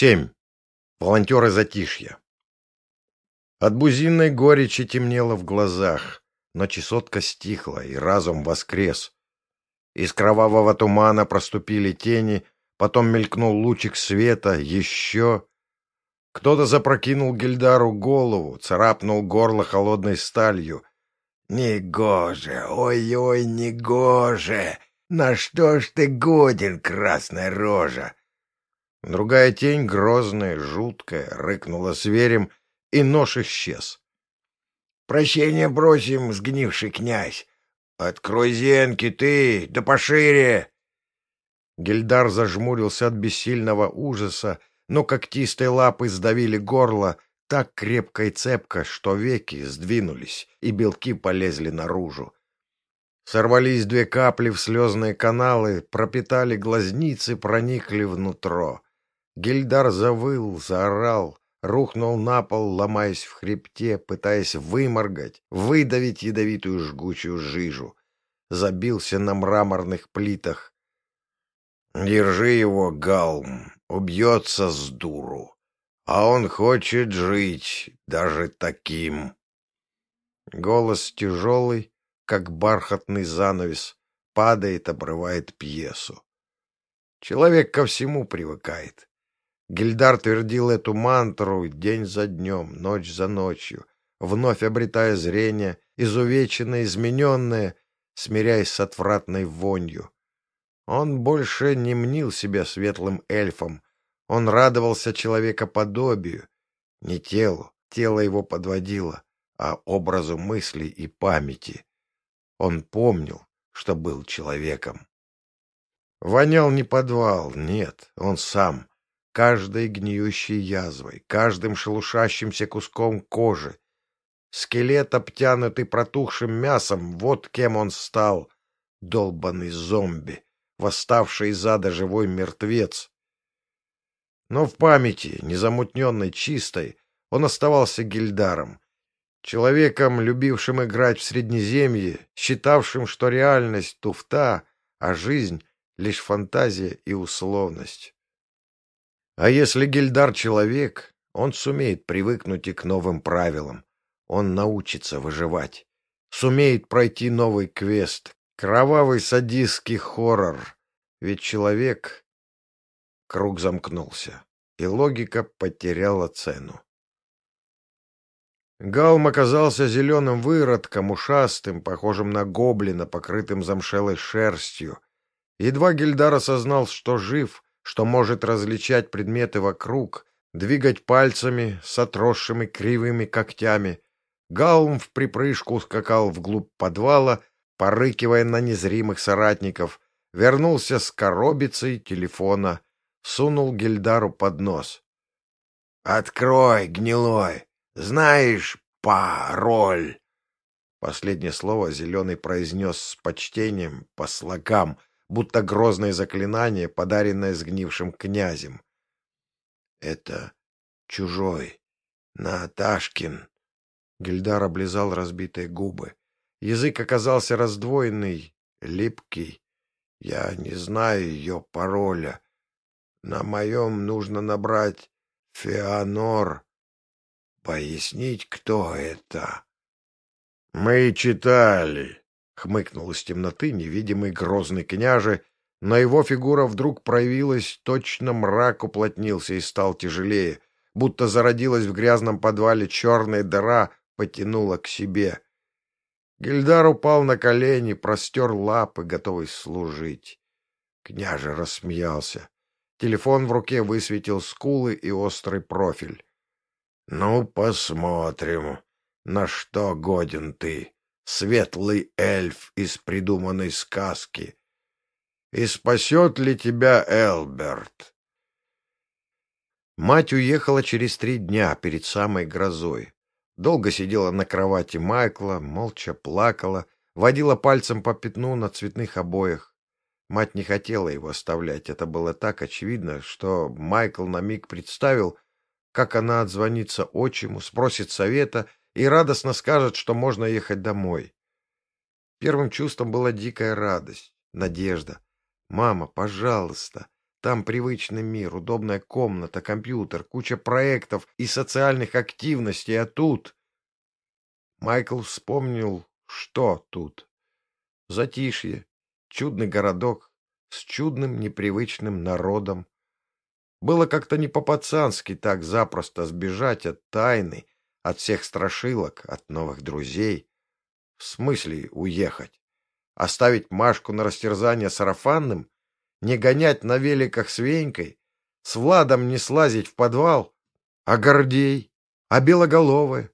Семь. Волонтеры затишья. От бузинной горечи темнело в глазах, но чесотка стихла, и разум воскрес. Из кровавого тумана проступили тени, потом мелькнул лучик света, еще... Кто-то запрокинул Гильдару голову, царапнул горло холодной сталью. «Негоже, ой-ой, негоже! На что ж ты годен, красная рожа?» Другая тень, грозная, жуткая, рыкнула зверем, и нож исчез. «Прощение просим, сгнивший князь! Открой зенки ты, да пошире!» Гильдар зажмурился от бессильного ужаса, но когтистые лапы сдавили горло так крепко и цепко, что веки сдвинулись, и белки полезли наружу. Сорвались две капли в слезные каналы, пропитали глазницы, проникли внутрь. Гильдар завыл, заорал, рухнул на пол, ломаясь в хребте, пытаясь выморгать, выдавить ядовитую жгучую жижу. Забился на мраморных плитах. «Держи его, Галм, убьется с дуру. А он хочет жить, даже таким». Голос тяжелый, как бархатный занавес, падает, обрывает пьесу. Человек ко всему привыкает. Гильдар твердил эту мантру день за днем, ночь за ночью, вновь обретая зрение, изувеченное, измененное, смиряясь с отвратной вонью. Он больше не мнил себя светлым эльфом, он радовался человекоподобию, не телу, тело его подводило, а образу мысли и памяти. Он помнил, что был человеком. Вонял не подвал, нет, он сам, каждой гниющей язвой, каждым шелушащимся куском кожи. Скелет, обтянутый протухшим мясом, вот кем он стал. Долбанный зомби, восставший из ада живой мертвец. Но в памяти, незамутненной, чистой, он оставался гильдаром, человеком, любившим играть в Среднеземье, считавшим, что реальность — туфта, а жизнь — лишь фантазия и условность. А если Гильдар человек, он сумеет привыкнуть и к новым правилам. Он научится выживать. Сумеет пройти новый квест. Кровавый садистский хоррор. Ведь человек... Круг замкнулся, и логика потеряла цену. Галм оказался зеленым выродком, ушастым, похожим на гоблина, покрытым замшелой шерстью. Едва Гильдар осознал, что жив — что может различать предметы вокруг, двигать пальцами с отросшими кривыми когтями. Галм в припрыжку скакал вглубь подвала, порыкивая на незримых соратников, вернулся с коробицей телефона, сунул Гильдару под нос. — Открой, гнилой! Знаешь пароль? Последнее слово Зеленый произнес с почтением, по слогам, будто грозное заклинание, подаренное сгнившим князем. — Это чужой, Наташкин. Гильдар облизал разбитые губы. Язык оказался раздвоенный, липкий. Я не знаю ее пароля. На моем нужно набрать Феонор. Пояснить, кто это? — Мы читали, Хмыкнул из темноты невидимый грозный княже, но его фигура вдруг проявилась, точно мрак уплотнился и стал тяжелее, будто зародилась в грязном подвале черная дыра, потянула к себе. Гильдар упал на колени, простер лапы, готовый служить. Княже рассмеялся. Телефон в руке высветил скулы и острый профиль. — Ну, посмотрим, на что годен ты светлый эльф из придуманной сказки. И спасет ли тебя Элберт? Мать уехала через три дня перед самой грозой. Долго сидела на кровати Майкла, молча плакала, водила пальцем по пятну на цветных обоях. Мать не хотела его оставлять, это было так очевидно, что Майкл на миг представил, как она отзвонится отчиму, спросит совета и радостно скажет, что можно ехать домой. Первым чувством была дикая радость, надежда. «Мама, пожалуйста!» там привычный мир, удобная комната, компьютер, куча проектов и социальных активностей, а тут... Майкл вспомнил, что тут. Затишье, чудный городок с чудным непривычным народом. Было как-то не по-пацански так запросто сбежать от тайны, от всех страшилок, от новых друзей. В смысле уехать? Оставить Машку на растерзание сарафанным? Не гонять на великах с Венькой? С Владом не слазить в подвал? А Гордей? А Белоголовая?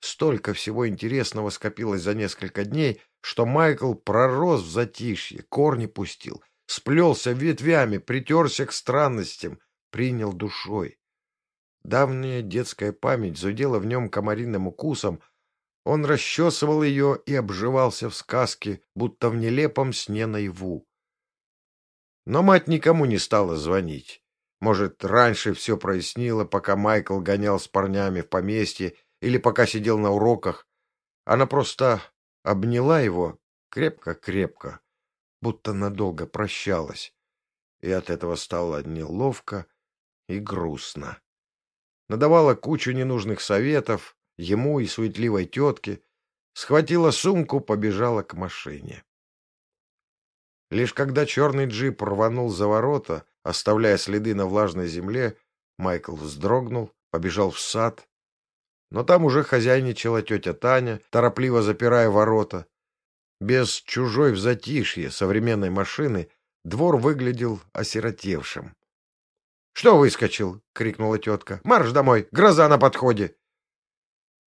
Столько всего интересного скопилось за несколько дней, что Майкл пророс в затишье, корни пустил, сплелся ветвями, притерся к странностям, принял душой. Давняя детская память зудела в нем комариным укусом, он расчесывал ее и обживался в сказке, будто в нелепом сне наяву. Но мать никому не стала звонить. Может, раньше все прояснило, пока Майкл гонял с парнями в поместье или пока сидел на уроках. Она просто обняла его крепко-крепко, будто надолго прощалась, и от этого стало неловко и грустно. Надавала кучу ненужных советов ему и суетливой тетке, схватила сумку, побежала к машине. Лишь когда черный джип рванул за ворота, оставляя следы на влажной земле, Майкл вздрогнул, побежал в сад. Но там уже хозяйничала тетя Таня, торопливо запирая ворота. Без чужой в затишье современной машины двор выглядел осиротевшим. — Что выскочил? — крикнула тетка. — Марш домой! Гроза на подходе!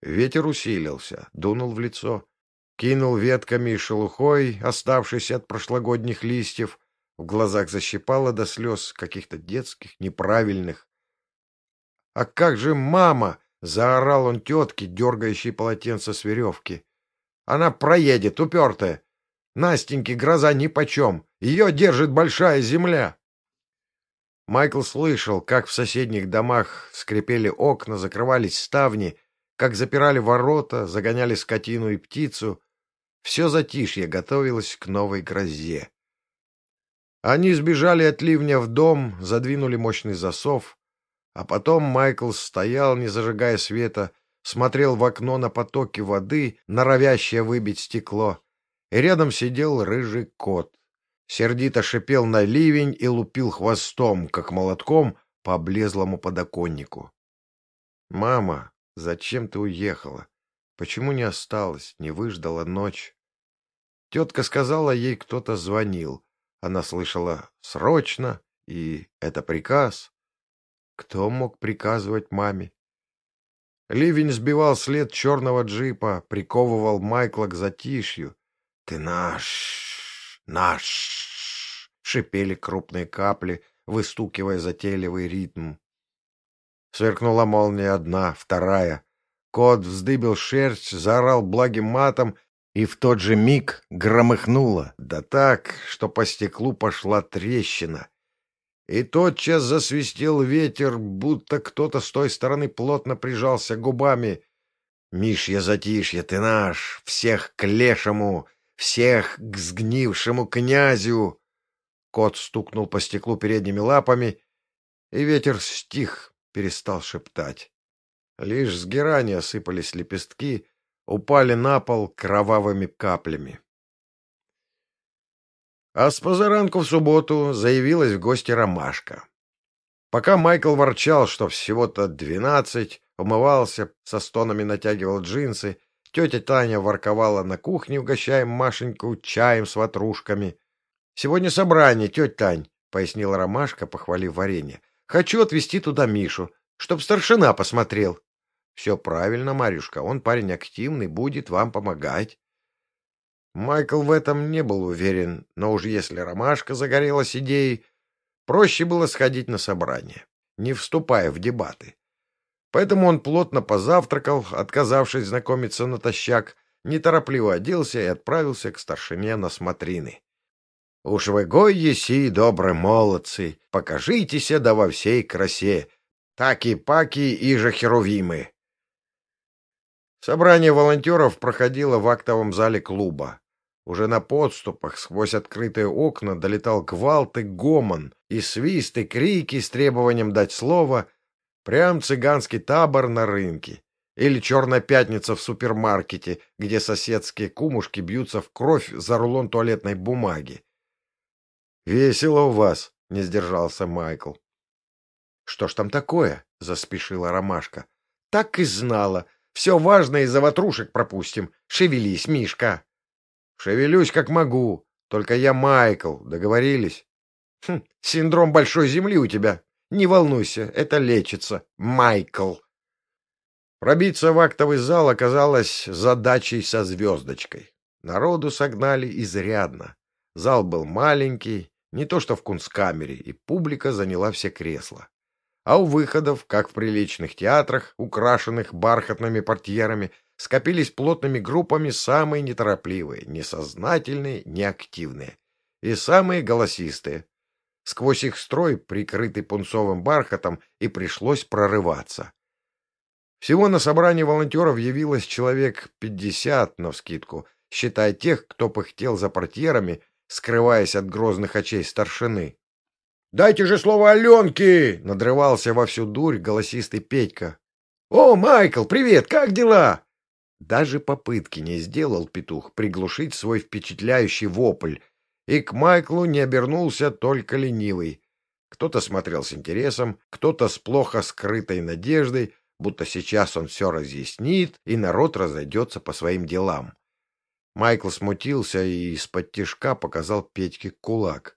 Ветер усилился, дунул в лицо, кинул ветками и шелухой, оставшейся от прошлогодних листьев. В глазах защипало до слез каких-то детских, неправильных. — А как же мама? — заорал он тетке, дергающей полотенце с веревки. — Она проедет, упертая. Настеньке гроза нипочем. Ее держит большая земля. Майкл слышал, как в соседних домах скрипели окна, закрывались ставни, как запирали ворота, загоняли скотину и птицу. Все затишье готовилось к новой грозе. Они сбежали от ливня в дом, задвинули мощный засов, а потом Майкл стоял, не зажигая света, смотрел в окно на потоки воды, норовящее выбить стекло, и рядом сидел рыжий кот. Сердито шипел на ливень и лупил хвостом, как молотком, по облезлому подоконнику. «Мама, зачем ты уехала? Почему не осталась, не выждала ночь?» Тетка сказала, ей кто-то звонил. Она слышала «срочно» и «это приказ». Кто мог приказывать маме? Ливень сбивал след черного джипа, приковывал Майкла к затишью. «Ты наш! Наш!» — шипели крупные капли, выстукивая затейливый ритм. Сверкнула молния одна, вторая. Кот вздыбил шерсть, заорал благим матом, и в тот же миг громыхнуло, да так, что по стеклу пошла трещина. И тотчас засвистел ветер, будто кто-то с той стороны плотно прижался губами. «Мишья, затишье, ты наш! Всех к лешему! Всех к сгнившему князю!» Кот стукнул по стеклу передними лапами, и ветер стих, перестал шептать. Лишь с герани осыпались лепестки, упали на пол кровавыми каплями. А с позаранку в субботу заявилась в гости ромашка. Пока Майкл ворчал, что всего-то двенадцать, умывался, со стонами натягивал джинсы, тетя Таня ворковала на кухне, угощая Машеньку чаем с ватрушками. — Сегодня собрание, тетя Тань, — пояснила ромашка, похвалив варенье. — Хочу отвезти туда Мишу, чтоб старшина посмотрел. — Все правильно, Марюшка, он парень активный, будет вам помогать. Майкл в этом не был уверен, но уж если ромашка загорелась идеей, проще было сходить на собрание, не вступая в дебаты. Поэтому он плотно позавтракал, отказавшись знакомиться натощак, неторопливо оделся и отправился к старшине на смотрины. «Уж вы гой еси, добрые молодцы, покажитеся да во всей красе, таки-паки и же херувимы!» Собрание волонтеров проходило в актовом зале клуба. Уже на подступах сквозь открытые окна долетал гвалт и гомон, и свист, и крики с требованием дать слово. Прям цыганский табор на рынке. Или черная пятница в супермаркете, где соседские кумушки бьются в кровь за рулон туалетной бумаги. «Весело у вас», — не сдержался Майкл. «Что ж там такое?» — заспешила Ромашка. «Так и знала. Все важное из-за ватрушек пропустим. Шевелись, Мишка!» «Шевелюсь, как могу. Только я Майкл. Договорились?» хм, «Синдром большой земли у тебя. Не волнуйся, это лечится. Майкл!» Пробиться в актовый зал оказалось задачей со звездочкой. Народу согнали изрядно. Зал был маленький, не то что в кунсткамере, и публика заняла все кресла. А у выходов, как в приличных театрах, украшенных бархатными портьерами, скопились плотными группами самые неторопливые, несознательные, неактивные и самые голосистые. Сквозь их строй, прикрытый пунцовым бархатом, и пришлось прорываться. Всего на собрании волонтеров явилось человек пятьдесят, навскидку, считая тех, кто пыхтел за портьерами, скрываясь от грозных очей старшины. «Дайте же слово Аленке!» — надрывался во всю дурь голосистый Петька. «О, Майкл, привет! Как дела?» Даже попытки не сделал петух приглушить свой впечатляющий вопль, и к Майклу не обернулся только ленивый. Кто-то смотрел с интересом, кто-то с плохо скрытой надеждой, будто сейчас он все разъяснит, и народ разойдется по своим делам. Майкл смутился и из-под тишка показал Петьке кулак.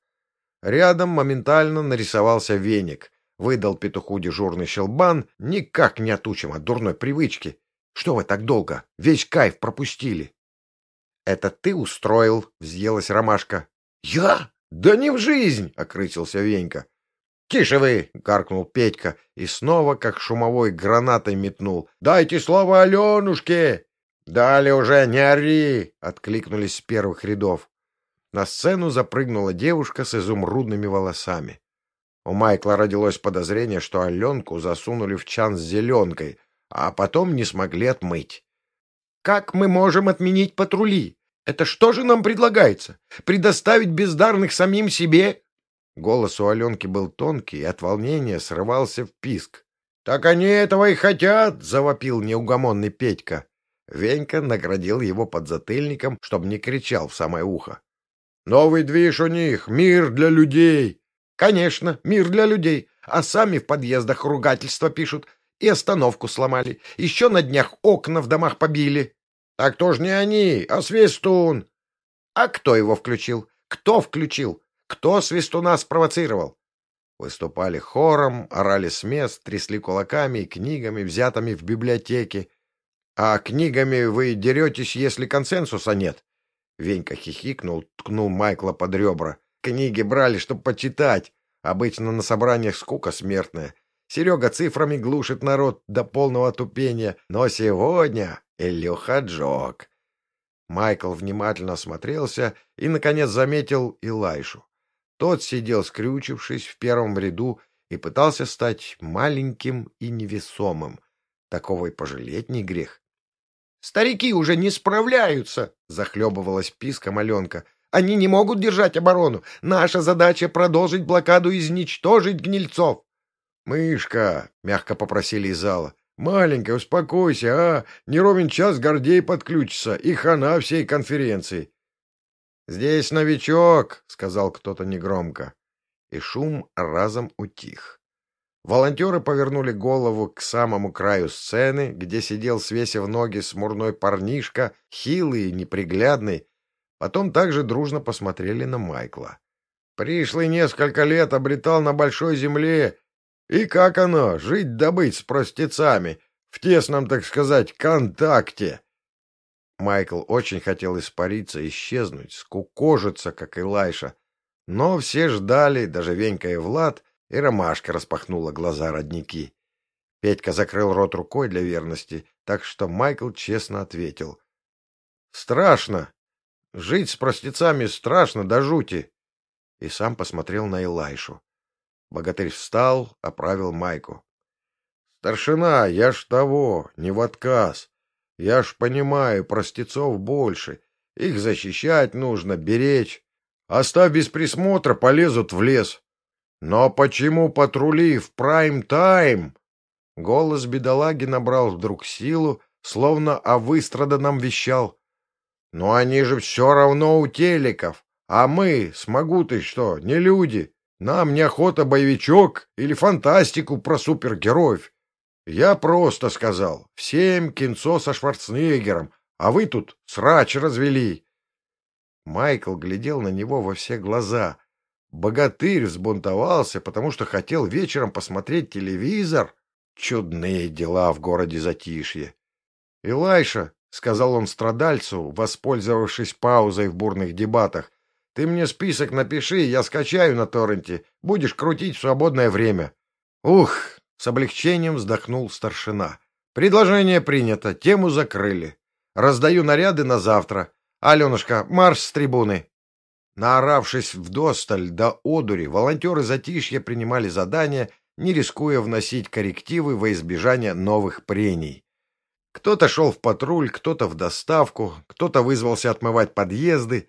Рядом моментально нарисовался веник. Выдал петуху дежурный щелбан, никак не отучим от дурной привычки. Что вы так долго? Весь кайф пропустили. — Это ты устроил? — взъелась ромашка. — Я? Да не в жизнь! — окрысился Венька. — Тише вы! — гаркнул Петька и снова, как шумовой гранатой метнул. — Дайте слово Аленушке! — Дали уже, не ори! — откликнулись с первых рядов. На сцену запрыгнула девушка с изумрудными волосами. У Майкла родилось подозрение, что Аленку засунули в чан с зеленкой, а потом не смогли отмыть. — Как мы можем отменить патрули? Это что же нам предлагается? Предоставить бездарных самим себе? Голос у Аленки был тонкий и от волнения срывался в писк. — Так они этого и хотят! — завопил неугомонный Петька. Венька наградил его подзатыльником, чтобы не кричал в самое ухо. — Новый движ у них, мир для людей! — Конечно, мир для людей, а сами в подъездах ругательства пишут. И остановку сломали. Еще на днях окна в домах побили. — Так то ж не они, а Свистун! — А кто его включил? Кто включил? Кто свистуна спровоцировал? Выступали хором, орали с мест, трясли кулаками и книгами, взятыми в библиотеке. А книгами вы деретесь, если консенсуса нет. Венька хихикнул, ткнул Майкла под ребра. Книги брали, чтобы почитать. Обычно на собраниях скука смертная. Серега цифрами глушит народ до полного тупения. Но сегодня Илюха Джок. Майкл внимательно осмотрелся и, наконец, заметил Илайшу. Тот сидел скрючившись в первом ряду и пытался стать маленьким и невесомым. Такого и пожалеть не грех. — Старики уже не справляются! — захлебывалась писком Аленка. — Они не могут держать оборону. Наша задача — продолжить блокаду и изничтожить гнильцов. — Мышка! — мягко попросили из зала. — Маленькая, успокойся, а! Не ровен час Гордей подключится, и хана всей конференции. «Здесь новичок», — сказал кто-то негромко. И шум разом утих. Волонтеры повернули голову к самому краю сцены, где сидел, свесив ноги, смурной парнишка, хилый и неприглядный. Потом также дружно посмотрели на Майкла. Пришлый несколько лет обретал на большой земле. И как оно, жить-добыть с простецами, в тесном, так сказать, контакте? Майкл очень хотел испариться, исчезнуть, скукожиться, как и Лайша. Но все ждали, даже Венька и Влад, и Ромашка распахнула глаза родники. Петька закрыл рот рукой для верности, так что Майкл честно ответил. — Страшно. Жить с простецами страшно до жути. И сам посмотрел на Илайшу. Богатырь встал, оправил майку. — Старшина, я ж того, не в отказ. Я ж понимаю, простецов больше. Их защищать нужно, беречь. Оставь без присмотра, полезут в лес. Но почему патрули в прайм-тайм? Голос бедолаги набрал вдруг силу, словно о выстраданном вещал. Но они же все равно у телеков. А мы, смогу ты что, не люди. Нам неохота боевичок или фантастику про супергероев. Я просто сказал, всем кинцо со Шварценеггером, а вы тут срач развели. Майкл глядел на него во все глаза. Богатырь взбунтовался, потому что хотел вечером посмотреть телевизор. Чудные дела в городе Затишье. — Илайша, — сказал он страдальцу, воспользовавшись паузой в бурных дебатах, — ты мне список напиши, я скачаю на торренте. Будешь крутить в свободное время. — Ух! — с облегчением вздохнул старшина. — Предложение принято, тему закрыли. Раздаю наряды на завтра. Аленушка, марш с трибуны. Наоравшись вдосталь до одури, волонтеры затишья принимали задания, не рискуя вносить коррективы во избежание новых прений. Кто-то шел в патруль, кто-то в доставку, кто-то вызвался отмывать подъезды.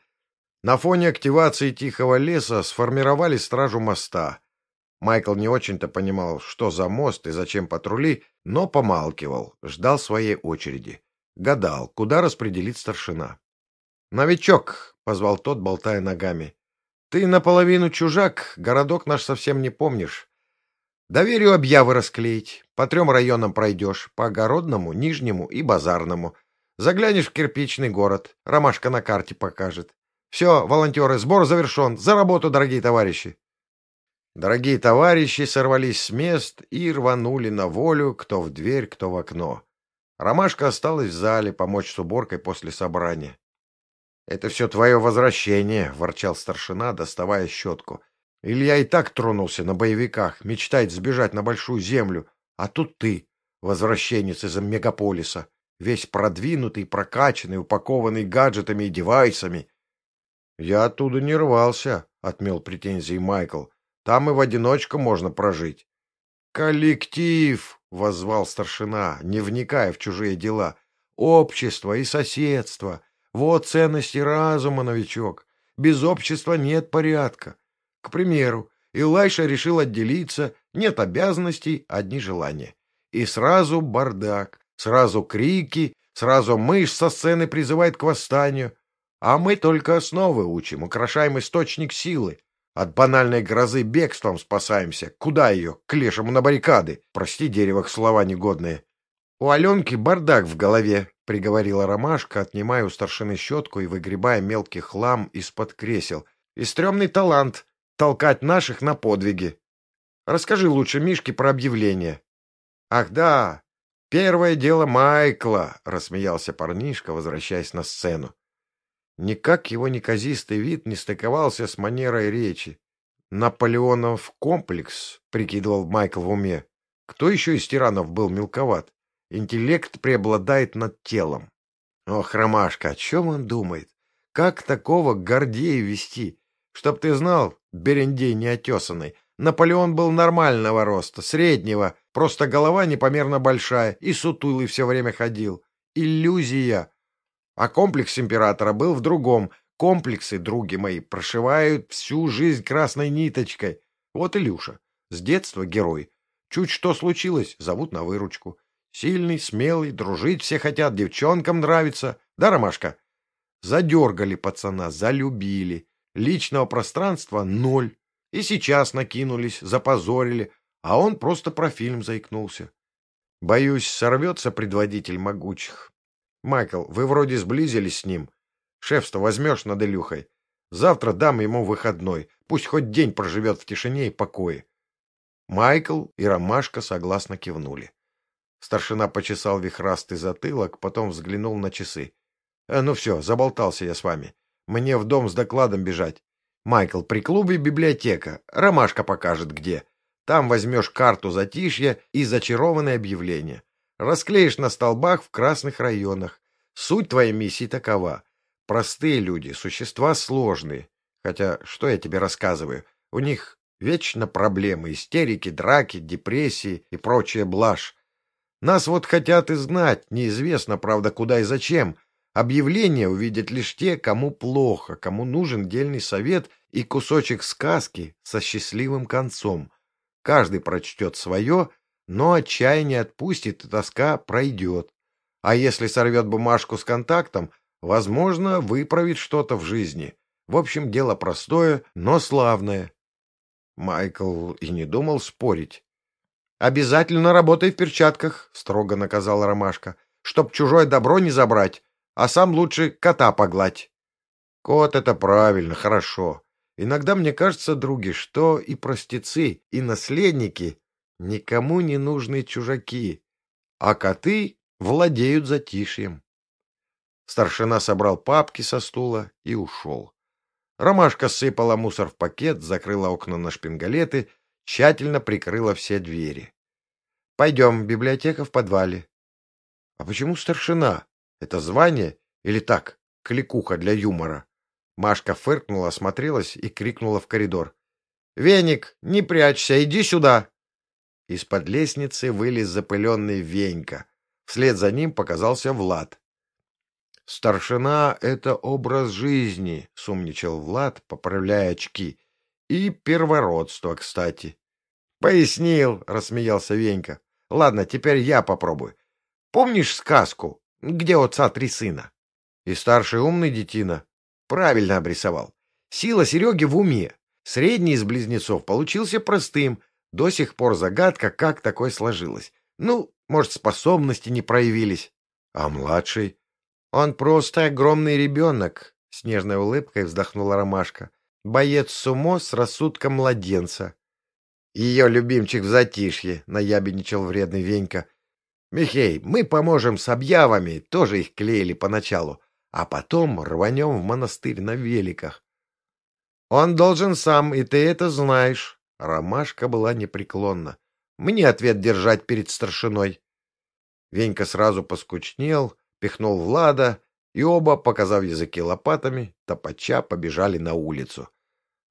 На фоне активации Тихого леса сформировали стражу моста. Майкл не очень-то понимал, что за мост и зачем патрули, но помалкивал, ждал своей очереди. Гадал, куда распределит старшина. «Новичок!» — позвал тот, болтая ногами. «Ты наполовину чужак, городок наш совсем не помнишь. Доверю объявы расклеить. По трем районам пройдешь. По Огородному, Нижнему и Базарному. Заглянешь в кирпичный город. Ромашка на карте покажет. Все, волонтеры, сбор завершен. За работу, дорогие товарищи. Дорогие товарищи сорвались с мест и рванули на волю, кто в дверь, кто в окно. Ромашка осталась в зале помочь с уборкой после собрания. — Это все твое возвращение, — ворчал старшина, доставая щетку. Илья и так тронулся на боевиках, мечтает сбежать на большую землю. А тут ты, возвращенец из мегаполиса, весь продвинутый, прокачанный, упакованный гаджетами и девайсами. — Я оттуда не рвался, — отмел претензии Майкл. — Там и в одиночку можно прожить. — Коллектив! — воззвал старшина, не вникая в чужие дела. — Общество и соседство. Вот ценности разума, новичок. Без общества нет порядка. К примеру, Илайша решил отделиться, нет обязанностей, одни желания. И сразу бардак, сразу крики, сразу мышь со сцены призывает к восстанию. А мы только основы учим, украшаем источник силы. От банальной грозы бегством спасаемся. Куда ее? К лешему на баррикады. Прости, дерево, слова негодные. У Аленки бардак в голове, — приговорила Ромашка, отнимая у старшины щетку и выгребая мелкий хлам из-под кресел. И стрёмный талант толкать наших на подвиги. Расскажи лучше Мишке про объявление. — Ах да, первое дело Майкла, — рассмеялся парнишка, возвращаясь на сцену. Никак его неказистый вид не стыковался с манерой речи. Наполеонов комплекс, — прикидывал Майкл в уме. Кто еще из тиранов был мелковат? Интеллект преобладает над телом. Ох, Ромашка, о чем он думает? Как такого Гордея вести? Чтоб ты знал, Берендей неотесанный, Наполеон был нормального роста, среднего, просто голова непомерно большая, и сутулый все время ходил. Иллюзия. А комплекс императора был в другом. Комплексы, други мои, прошивают всю жизнь красной ниточкой. Вот Илюша. С детства герой. Чуть что случилось, зовут на выручку. Сильный, смелый, дружить все хотят, девчонкам нравится. Да, Ромашка? Задергали пацана, залюбили. Личного пространства — ноль. И сейчас накинулись, запозорили, а он просто про фильм заикнулся. Боюсь, сорвется предводитель могучих. Майкл, вы вроде сблизились с ним. Шефство возьмешь над Илюхой. Завтра дам ему выходной. Пусть хоть день проживет в тишине и покое. Майкл и Ромашка согласно кивнули. Старшина почесал вихрастый затылок, потом взглянул на часы. «Э, — Ну все, заболтался я с вами. Мне в дом с докладом бежать. Майкл, при клубе библиотека. Ромашка покажет где. Там возьмешь карту затишья и зачарованное объявление. Расклеишь на столбах в красных районах. Суть твоей миссии такова. Простые люди, существа сложные. Хотя, что я тебе рассказываю? У них вечно проблемы, истерики, драки, депрессии и прочая блажь. Нас вот хотят изгнать, неизвестно, правда, куда и зачем, Объявления увидят лишь те, кому плохо, кому нужен дельный совет и кусочек сказки со счастливым концом. Каждый прочтет свое, но отчаяние отпустит, и тоска пройдет. А если сорвет бумажку с контактом, возможно, выправит что-то в жизни. В общем, дело простое, но славное. Майкл и не думал спорить. «Обязательно работай в перчатках», — строго наказала Ромашка, «чтоб чужое добро не забрать, а сам лучше кота погладь». «Кот — это правильно, хорошо. Иногда мне кажется, други, что и простецы, и наследники никому не нужны чужаки, а коты владеют затишьем». Старшина собрал папки со стула и ушел. Ромашка сыпала мусор в пакет, закрыла окна на шпингалеты, тщательно прикрыла все двери. — Пойдем, библиотека в подвале. — А почему старшина? Это звание или так, кликуха для юмора? Машка фыркнула, осмотрелась и крикнула в коридор. — Веник, не прячься, иди сюда! Из-под лестницы вылез запыленный Венька. Вслед за ним показался Влад. «Старшина — это образ жизни», — сумничал Влад, поправляя очки. «И первородство, кстати». «Пояснил», — рассмеялся Венька. «Ладно, теперь я попробую. Помнишь сказку, где отца три сына?» «И старший умный детина?» «Правильно обрисовал. Сила Сереги в уме. Средний из близнецов получился простым. До сих пор загадка, как такое сложилось. Ну, может, способности не проявились. А младший? Он просто огромный ребенок, — с нежной улыбкой вздохнула Ромашка. Боец сумо с рассудком младенца. Ее любимчик в затишье, — наябедничал вредный Венька. Михей, мы поможем с объявами, тоже их клеили поначалу, а потом рванем в монастырь на великах. Он должен сам, и ты это знаешь. Ромашка была непреклонна. Мне ответ держать перед старшиной. Венька сразу поскучнел, пихнул Влада, и оба, показав языки лопатами, топача побежали на улицу.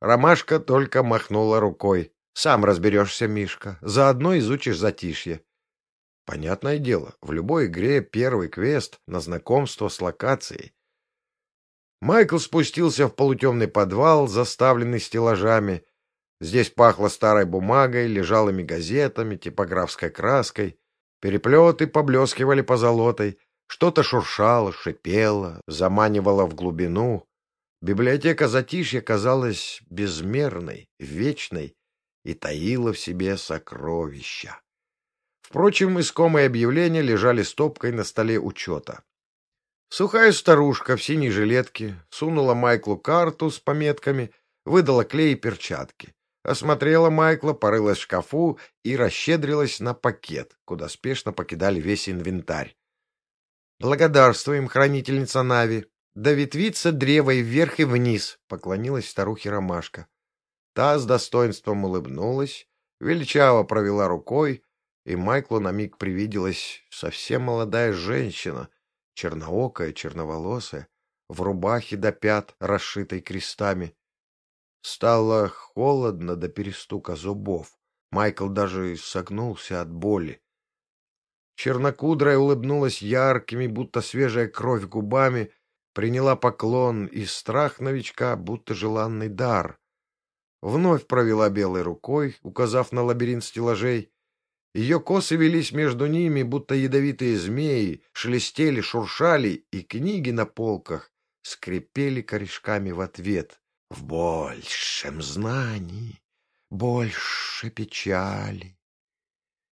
Ромашка только махнула рукой. «Сам разберешься, Мишка, заодно изучишь затишье». Понятное дело, в любой игре первый квест на знакомство с локацией. Майкл спустился в полутемный подвал, заставленный стеллажами. Здесь пахло старой бумагой, лежалыми газетами, типографской краской. Переплеты поблескивали позолотой. Что-то шуршало, шипело, заманивало в глубину. Библиотека затишья казалась безмерной, вечной и таила в себе сокровища. Впрочем, искомые объявления лежали стопкой на столе учета. Сухая старушка в синей жилетке сунула Майклу карту с пометками, выдала клей и перчатки. Осмотрела Майкла, порылась в шкафу и расщедрилась на пакет, куда спешно покидали весь инвентарь. «Благодарствуем, хранительница Нави. Да ветвится древо и вверх и вниз», — поклонилась старухе Ромашка. Та с достоинством улыбнулась, величаво провела рукой, и Майклу на миг привиделась совсем молодая женщина, черноокая, черноволосая, в рубахе до пят, расшитой крестами. Стало холодно до перестука зубов. Майкл даже согнулся от боли. Чернокудрая улыбнулась яркими, будто свежая кровь губами, приняла поклон и страх новичка, будто желанный дар. Вновь провела белой рукой, указав на лабиринт стеллажей. Ее косы велись между ними, будто ядовитые змеи, шелестели, шуршали, и книги на полках скрипели корешками в ответ. В большем знании, больше печали.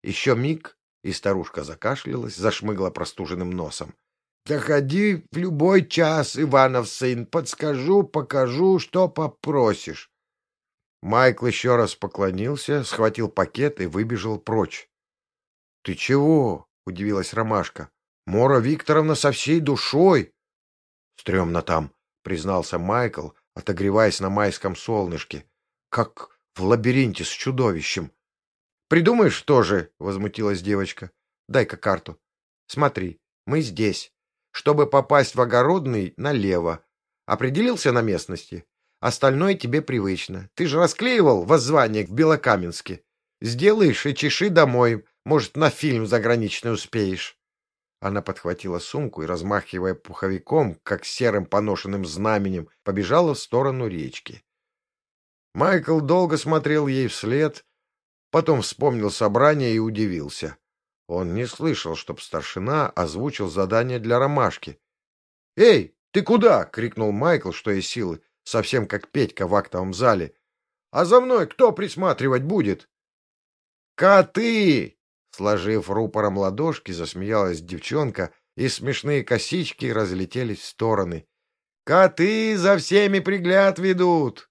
Еще миг, и старушка закашлялась, зашмыгла простуженным носом. — Заходи в любой час, Иванов сын, подскажу, покажу, что попросишь. Майкл еще раз поклонился, схватил пакет и выбежал прочь. — Ты чего? — удивилась Ромашка. — Мора Викторовна со всей душой. — Стремно там, — признался Майкл, отогреваясь на майском солнышке. — Как в лабиринте с чудовищем. Придумаешь тоже, — возмутилась девочка. — Дай-ка карту. Смотри, мы здесь. Чтобы попасть в огородный, налево. Определился на местности? Остальное тебе привычно. Ты же расклеивал воззвание в Белокаменске. Сделаешь и чеши домой. Может, на фильм заграничный успеешь. Она подхватила сумку и, размахивая пуховиком, как серым поношенным знаменем, побежала в сторону речки. Майкл долго смотрел ей вслед, потом вспомнил собрание и удивился. Он не слышал, чтоб старшина озвучил задание для ромашки. «Эй, ты куда?» — крикнул Майкл, что из силы, совсем как Петька в актовом зале. «А за мной кто присматривать будет?» «Коты!» Сложив рупором ладошки, засмеялась девчонка, и смешные косички разлетелись в стороны. «Коты за всеми пригляд ведут!»